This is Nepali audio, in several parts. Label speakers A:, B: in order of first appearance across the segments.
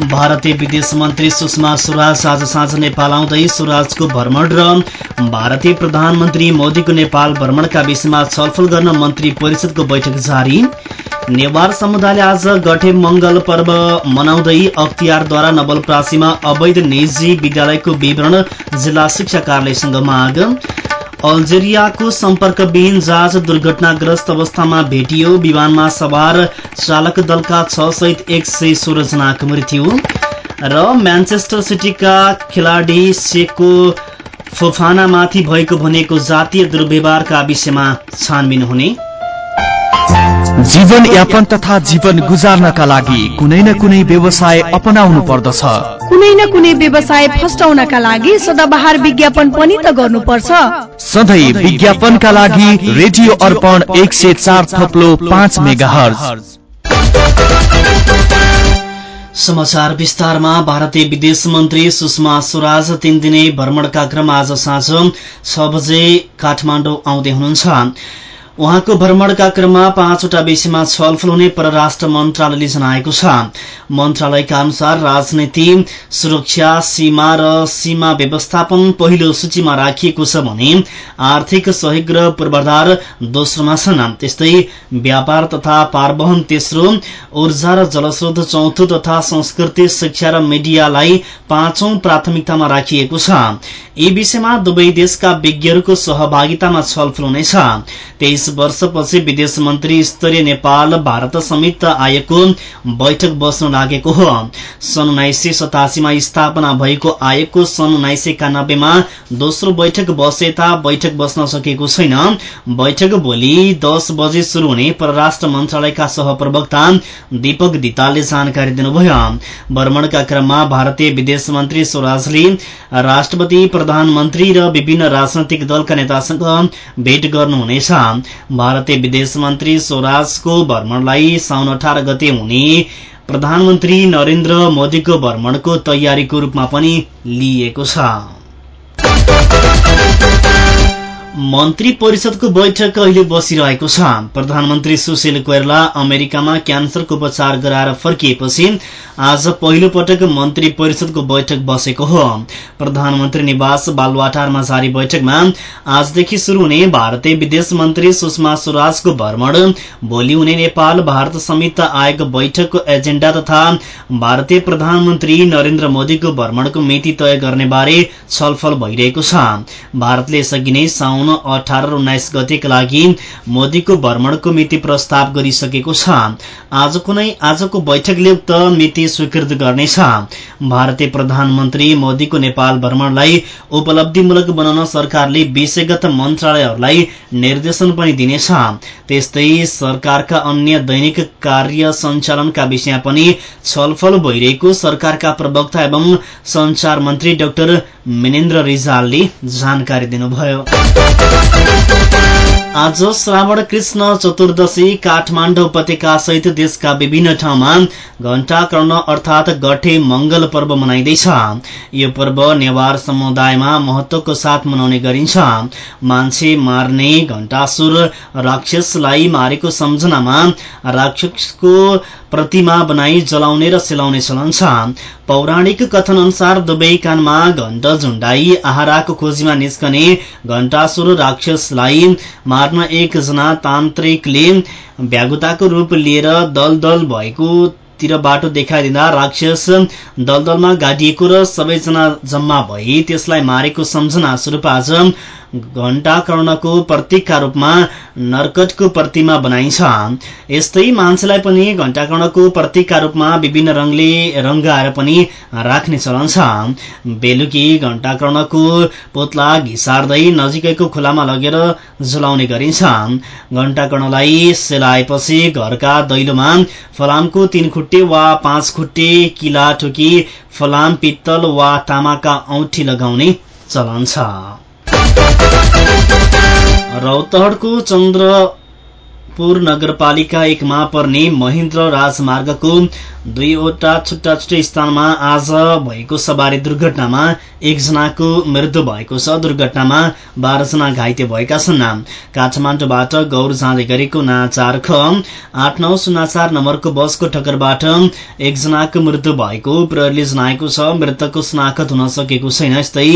A: भारतीय विदेश मन्त्री सुषमा स्वराज आज साँझ नेपाल आउँदै स्वराजको भ्रमण र भारतीय प्रधानमन्त्री मोदीको नेपाल भ्रमणका विषयमा छलफल गर्न मन्त्री परिषदको बैठक जारी। नेवार समुदायले आज गठे मंगल पर्व मनाउँदै अख्तियारद्वारा नवलप्रासीमा अवैध निजी विद्यालयको विवरण जिल्ला शिक्षा कार्यालयसँग माग। अल्जेरियाको सम्पर्कविहीन जहाज दुर्घटनाग्रस्त अवस्थामा भेटियो। विमानमा सवार चालक दलका छ सहित एक सय सोह्र जनाको मृत्यु र म्यान्चेस्टर सिटीका खेलाडी सेको फोफानामाथि भएको भनेको जातीय दुर्व्यवहारका विषयमा छानबिन हुने।
B: जीवन यापन तथा जीवन गुजार्नका लागि कुनै न कुनै व्यवसाय अपनाउनु पर्दछ।
C: कुनै न कुनै व्यवसाय फस्टाउनका लागि सदाबहार विज्ञापन पनि त गर्नुपर्छ।
B: सधैँ विज्ञापनका लागि रेडियो अर्पण एक सय चार थप्लो पाँच मेगा
A: समाचार विस्तारमा भारतीय विदेश मन्त्री सुषमा स्वराज तीन दिने भ्रमणका क्रम आज साँझ छ बजे काठमाडौँ आउँदै हुनुहुन्छ। उहाँको भ्रमणका क्रममा पाँचवटा विषयमा छलफल हुने परराष्ट्र मन्त्रालयले जनाएको छ। मन्त्रालयका अनुसार राजनीति सुरक्षा सीमा र सीमा व्यवस्थापन पहिलो सूचीमा राखिएको छ भने आर्थिक सहयोग र पूर्वाधार दोस्रोमा छन्। त्यस्तै व्यापार तथा पारवहन तेस्रो ऊर्जा र जलस्रोत चौथो तथा संस्कृति शिक्षा र मिडियालाई पाँचौं प्राथमिकतामा राखिएको छ। यी विषयमा दुवै देशका विज्ञहरूको सहभागितामा छलफल हुनेछ। वर्षपछि विदेश मन्त्री स्तरीय नेपाल भारत समेत आएको बैठक बस्न लागेको हो। सन् उन्नाइस सय सतासीमा स्थापना भएको आयोगको सन् उन्नाइस सय एकानब्बेमा दोस्रो बैठक बसेता बैठक बस्न सकेको छैन। बैठक भोलि दस बजे शुरू हुने परराष्ट्र मन्त्रालयका सहप्रवक्ता दीपक दितालले जानकारी दिनुभयो। भ्रमणका क्रममा भारतीय विदेश मन्त्री स्वराजले राष्ट्रपति प्रधानमन्त्री र विभिन्न राजनैतिक दलका नेतासँग भेट गर्नुहुनेछ। भारतीय विदेश मन्त्री स्वराजको भ्रमणलाई साउन अठार गते हुने प्रधानमन्त्री नरेन्द्र मोदीको भ्रमणको तयारीको रूपमा पनि लिइएको छ। मन्त्री परिषदको बैठक अहिले बसिरहेको छ। प्रधानमन्त्री सुशील कोइरला अमेरिकामा क्यान्सरको उपचार गराएर फर्किएपछि आज पहिलो पटक मन्त्री परिषदको बैठक बसेको हो। प्रधानमन्त्री निवास बालवाटारमा जारी बैठकमा आजदेखि शुरू हुने भारतीय विदेश मन्त्री सुषमा स्वराजको भ्रमण भोलि हुने नेपाल भारत संयुक्त आयोग बैठकको एजेण्डा तथा भारतीय प्रधानमन्त्री नरेन्द्र मोदीको भ्रमणको मिति तय गर्ने बारे छलफल भइरहेको छ। भारतले यसअघि नै साउन साउन अठार र उन्नाइस गतेका लागि मोदीको भ्रमणको मिति प्रस्ताव गरिसकेको छ। आजको नै आजको बैठकले उक्त मिति स्वीकृत गर्नेछ। भारतीय प्रधानमन्त्री मोदीको नेपाल भ्रमणलाई उपलब्धिमूलक बनाउन सरकारले विषयगत मन्त्रालयहरूलाई निर्देशन पनि दिनेछ। त्यस्तै सरकारका अन्य दैनिक कार्य सञ्चालनका विषय पनि छलफल भइरहेको सरकारका प्रवक्ता एवं संचार मन्त्री डाक्टर मिनेन्द्र रिजालले जानकारी दिनुभयो। Thank you. आज श्रावण कृष्ण चतुर्दशी काठमाडौँ उपत्यका सहित देशका विभिन्न ठाउँमा घण्टा कर्ण अर्थात गठे मंगल पर्व मनाइँदैछ। यो पर्व नेवार समुदायमा महत्वको साथ मनाउने गरिन्छ। मान्छे मार्ने घण्टासुर राक्षसलाई मारेको सम्झनामा राक्षसको प्रतिमा बनाई जलाउने र सेलाउने चलन छ। पौराणिक कथन अनुसार दुवै कानमा घण्ट झुण्डाई आहाराको खोजीमा निस्कने घण्टासुर राक्षसलाई मार्न एकजना तान्त्रिकले भ्यागुताको रूप लिएर दल दल भएको तिर बाटो देखाइदिँदा राक्षस दलदलमा गाडिएको र सबैजना जम्मा भई त्यसलाई मारेको सम्झना स्वरूप आज घण्टाकर्णको प्रतीकका रूपमा नरकटको प्रतिमा बनाइन्छ। यस्तै मान्छेलाई पनि घण्टाकर्णको प्रतीकका रूपमा विभिन्न रङले रङ्गाएर पनि राख्ने चलन छ। बेलुकी घण्टाकर्णको पुतला घिसार्दै नजिकैको खोलामा लगेर जलाउने गरिन्छ। घण्टाकर्णलाई सेलाएपछि घरका दैलोमा फलामको तीन खुट्टे वा पाँच खुट्टे किला ठोकी फलाम पित्तल वा तामाका औठी लगाउने चलन छ। रौतहटको चन्द्रपुर नगरपालिका एकमा पर्ने महेन्द्र राजमार्गको दुईवटा छुट्टा छुट्टै स्थानमा आज भएको सवारी दुर्घटनामा एकजनाको मृत्यु भएको छ। दुर्घटनामा बाह्रजना घाइते भएका छन्। काठमाडौँबाट गौर जाँदै गरेको ना चार ख आठ नौ शून्य चार नम्बरको बसको ठक्करबाट एकजनाको मृत्यु भएको प्रहरीले जनाएको छ। मृतकको शनाखत हुन सकेको छैन। यस्तै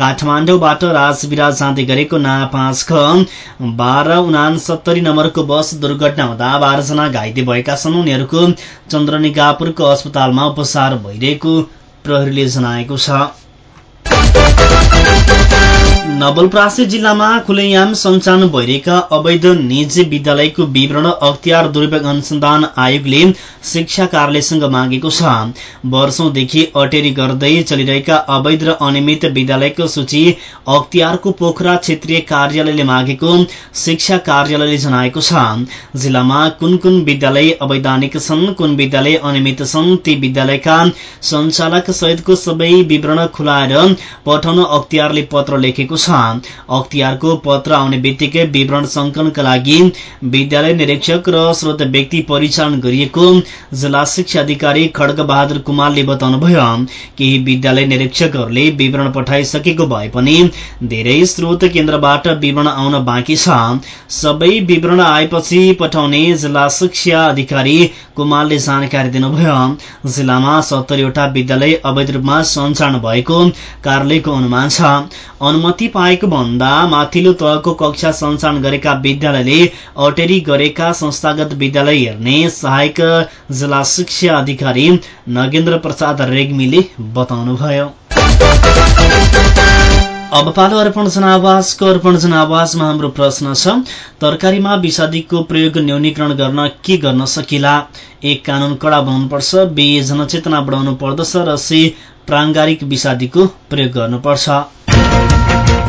A: काठमाडौँबाट राजविरा जाँदै गरेको ना पाँच ख बाह्र उनासत्तरी नम्बरको बस दुर्घटना हुँदा बाह्रजना घाइते भएका छन्। उनीहरूको चन्द्रनिगा शाहपुरको अस्पतालमा उपचार भइरहेको प्रहरीले जनाएको छ। नवलप्रासी जिल्लामा खुलेआम सञ्चालन भइरहेका अवैध निजी विद्यालयको विवरण अख्तियार दुरूपयोग अनुसन्धान आयोगले शिक्षा कार्यालयसँग मागेको छ। वर्षौंदेखि अटेरी गर्दै चलिरहेका अवैध र अनियमित विद्यालयको सूची अख्तियारको पोखरा क्षेत्रीय कार्यालयले मागेको शिक्षा कार्यालयले जनाएको छ। जिल्लामा कुन कुन विद्यालय अवैधानिक छन् कुन विद्यालय अनियमित छन् ती विद्यालयका सञ्चालक सहितको सबै विवरण खुलाएर पठाउन अख्तियारले पत्र लेखेको छ। अख्तियारको पत्र आउने बित्तिकै विवरण संकलनका लागि विद्यालय निरीक्षक र स्रोत व्यक्ति परिचालन गरिएको जिल्ला शिक्षा अधिकारी खड्ग बहादुर कुमारले बताउनुभयो। केही विद्यालय निरीक्षकहरूले विवरण पठाइसकेको भए पनि धेरै स्रोत केन्द्रबाट विवरण आउन बाँकी छ। सबै विवरण आएपछि पठाउने जिल्ला शिक्षा अधिकारी कुमारले जानकारी दिनुभयो। जिल्लामा सत्तरीवटा विद्यालय अवैध रूपमा सञ्चालन भएको कार्यालयको अनुमान छ। अनुमति पाएको भन्दा माथिल्लो तहको कक्षा सञ्चालन गरेका विद्यालयले अटेरी गरेका संस्थागत विद्यालय हेर्ने सहायक जिल्ला शिक्षा अधिकारी नगेन्द्र प्रसाद रेग्मीले बताउनुभयो। अब पालो अर्पण जनावासको अर्पण जनावासमा हाम्रो प्रश्न छ तरकारीमा विषादीको प्रयोग न्यूनीकरण गर्न के गर्न सकिला? एक कानून कडा बनाउनुपर्छ बी जनचेतना बढाउनु पर्दछ र सी प्राङ्गारिक विषादीको प्रयोग गर्नुपर्छ।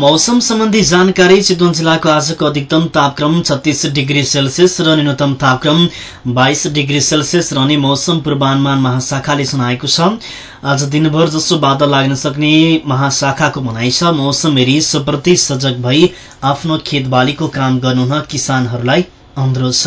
A: मौसम सम्बन्धी जानकारी चितवन जिल्लाको आजको अधिकतम तापक्रम छत्तीस डिग्री सेल्सियस र न्यूनतम तापक्रम बाइस डिग्री सेल्सियस रहने मौसम पूर्वानुमान महाशाखाले सुनाएको छ। आज दिनभर जसो बादल लाग्न सक्ने महाशाखाको भनाइ छ मौसम हेरी सजग भई आफ्नो खेतबालीको काम गर्नुहुन किसानहरूलाई अनुरोध छ।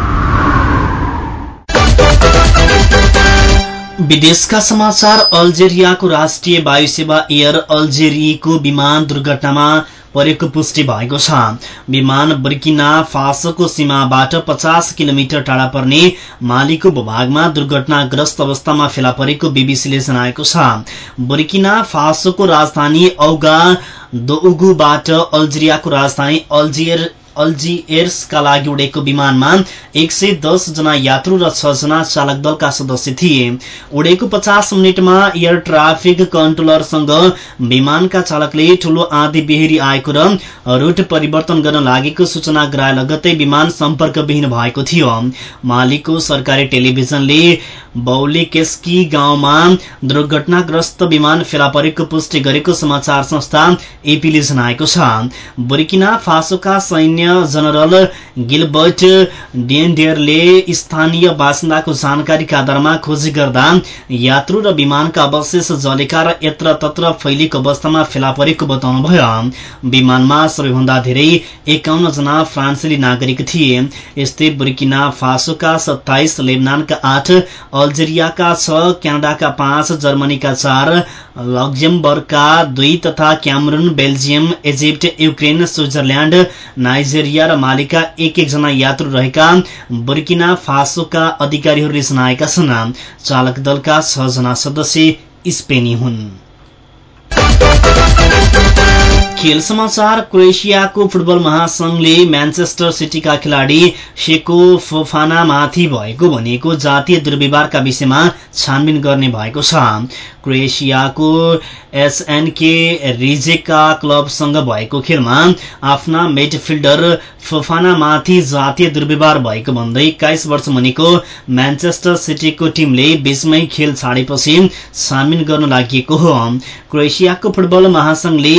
A: विदेशका समाचार अल्जेरियाको राष्ट्रिय वायु सेवा एयर अल्जेरियाको विमान दुर्घटनामा परेको पुष्टि भएको छ। विमान बुर्किना फासोको सीमाबाट पचास किलोमिटर टाढा पर्ने मालीको भूभागमा दुर्घटनाग्रस्त अवस्थामा फेला परेको बीबीसीले जनाएको छ। बुर्किना फासोको राजधानी औगा दोउगुबाट अल्जेरियाको राजधानी अल्जियर अल्जियर्सका लागि उडेको विमानमा एक सय जना यात्रु र छ जना चालक दलका सदस्य थिए। उडेको पचास मिनटमा एयर ट्राफिक कन्ट्रोलरसँग विमानका चालकले ठूलो आँधी बेहेरी आएको र रूट परिवर्तन गर्न लागेको सूचना गराए लगत्तै विमान सम्पर्कविहीन भएको थियो। मालिकको सरकारी टेलिभिजनले बौलिकेस्की गाउँमा दुर्घटनाग्रस्त विमान फेला परेको पुष्टि गरेको समाचार संस्था एपीले जनाएको छ। बुर्किना फासोका सैन्य सैन्य जनरल गिलबर्ट डेन्डेयरले स्थानीय बासिन्दाको जानकारीका आधारमा खोजी गर्दा यात्रु र विमानका अवशेष जलेका र यत्र तत्र फैलिएको अवस्थामा फेला परेको बताउनुभयो। विमानमा सबैभन्दा धेरै एकाउन्न जना फ्रान्सेली नागरिक थिए। यस्तै बुर्किना फासोका सत्ताइस लेबनानका आठ अल्जेरियाका छ क्यानाडाका पाँच जर्मनीका चार लग्जमबर्गका दुई तथा Cameroon Belgium Egypt Ukraine Switzerland Nigeria र मालिका एक एकजना यात्रु रहेका बुर्किना फासोका अधिकारीहरूले जनाएका छन्। चालक दलका छ जना सदस्य स्पेनी हुन्। खेल समाचार क्रोएसियाको फुटबल महासंघले म्यान्चेस्टर सिटीका खेलाडी सेको फोफानामाथि भएको भनेको जातीय दुर्व्यवहारका विषयमा छानबिन गर्ने भएको छ। क्रोएसियाको एसएनके रिजेका क्लबसँग भएको खेलमा आफ्ना मिडफिल्डर फोफानामाथि जातीय दुर्व्यवहार भएको भन्दै एक्काइस वर्ष मुनिको म्यान्चेस्टर सिटीको टिमले बीचमै खेल छाडेपछि छानबिन गर्न लागि हो। क्रोएसियाको फुटबल महासंघले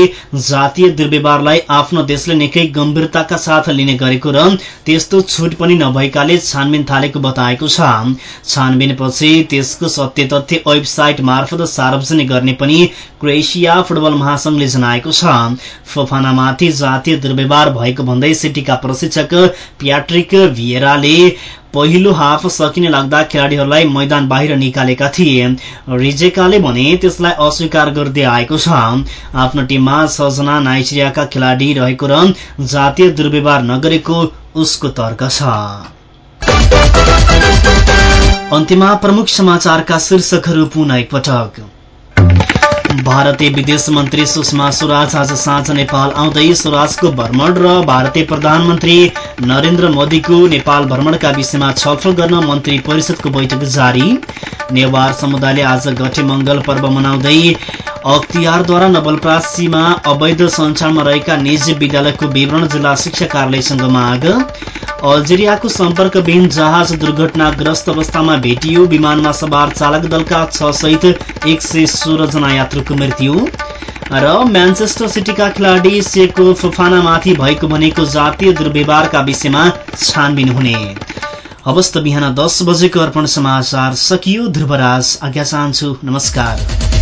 A: जातीय दुर्व्यवहारलाई आफ्नो देशले निकै गम्भीरताका साथ लिने गरेको र त्यस्तो छुट पनि नभएकाले छानबिन थालेको बताएको छ। छानबिनपछि त्यसको सत्य तथ्य वेबसाइट मार्फत सार्वजनिक गर्ने पनि क्रोएसिया फुटबल महासंघले जनाएको छ। फोफानामाथि जातीय दुर्व्यवहार भएको भन्दै सिटीका प्रशिक्षक प्याट्रिक भिएराले पहिलो हाफ सकिने लाग्दा खेलाड़ीहरूलाई मैदान बाहिर निकालेका थिए। रिजेकाले भने त्यसलाई अस्वीकार गर्दै आएको छ। आफ्नो टिममा छजना नाइजेरियाका खेलाड़ी रहेको र जातीय दुर्व्यवहार नगरेको उसको तर्क छ। अन्त्यमा प्रमुख समाचारका शीर्षकहरू पुनः एकपटक। भारतीय विदेश मन्त्री सुषमा स्वराज आज साँझ नेपाल आउँदै स्वराजको भ्रमण र भारतीय प्रधानमन्त्री नरेन्द्र मोदीको नेपाल भ्रमणका विषयमा छलफल गर्न मन्त्री परिषदको बैठक जारी। नेवार समुदायले आज गठे मंगल पर्व मनाउँदै अख्तियारद्वारा नवलप्रासीमा अवैध सञ्चालनमा रहेका निजी विद्यालयको विवरण जिल्ला शिक्षा कार्यालयसँग माग। अल्जेरियाको सम्पर्कविहीन जहाज दुर्घटनाग्रस्त अवस्थामा भेटियो। विमानमा सवार चालक दलका छ सहित एक सय सोह्र जना यात्रुको मृत्यु। र म्यान्चेस्टर सिटीका खेलाडी सेको फोफानामाथि भएको भनेको जातीय दुर्व्यवहारका विषयमा छानबिन हुने। अवस्थ बिहान दस बजेको अर्पण समाचार सकियो। ध्रुवराज आज्ञा चाहन्छु। नमस्कार।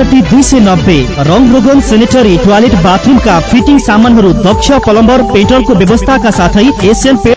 A: त्रिसठी दुई सय नब्बे। रङ रोगन सेनेटरी टोयलेट बाथरुमका फिटिंग सामानहरू दक्ष प्लम्बर व्यवस्थाका साथै एसियन